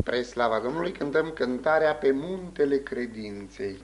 Spre slava Domnului cântăm cântarea pe muntele credinței.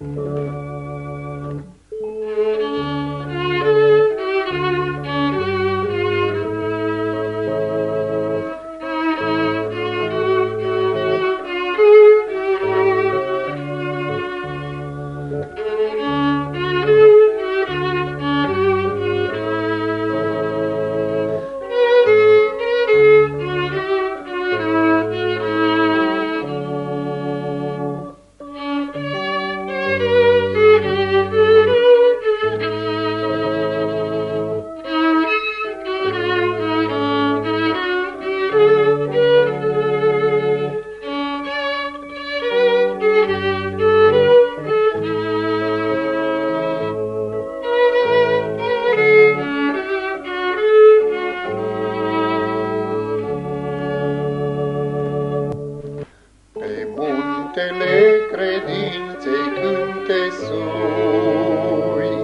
Muntele credinței când te sui,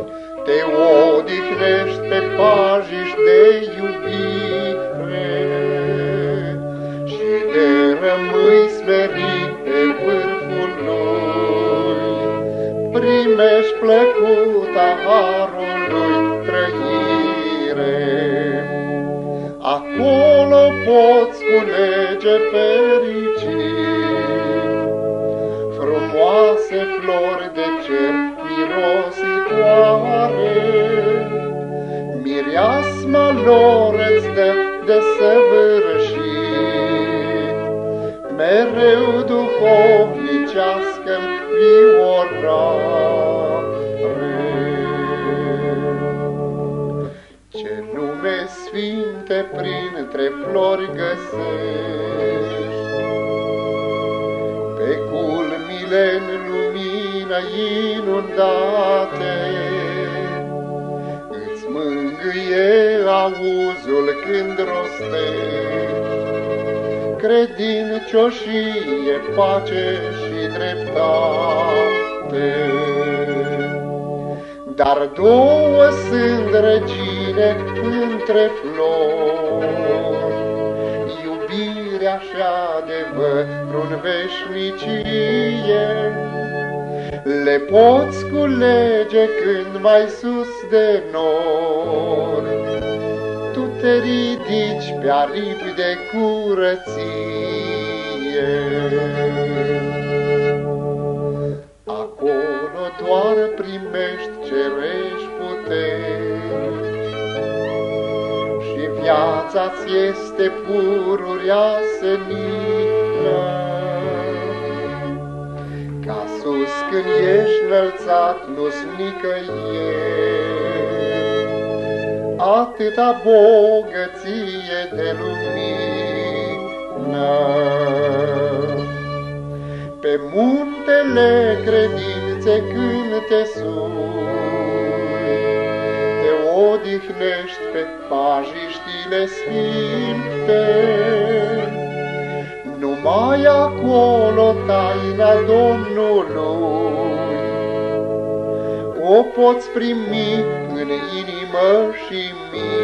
te odihnești pe pajiști de iubire și de rămâi smerit pe vârful lui. Primești plăcuta harului trăire, acolo poți culege fericire frumoase flori de cer mirositoare. Mireasma lor îți dă de săvârșit, mereu duhovnicească viorare. Ce nume sfinte printre flori găsești, pe culmile în lumină inundate. Îți mângâie auzul când rostești, credincioșie, pace și dreptate. Dar două sunt regine între flori, iubirea și adevărul veșnicie. Le poți culege când mai sus de nor, Tu te ridici pe aripi de curăție. Acolo doar primești cerești puteri și viața-ți este pururea senină. Ca sus când ești înălțat, nu-s nicăieri, atâta bogăție de lumină. Pe muntele credințe când te sui, Te odihnești pe pajiștile sfinte. Numai acolo taina Domnului O poți primi în inimă și minte.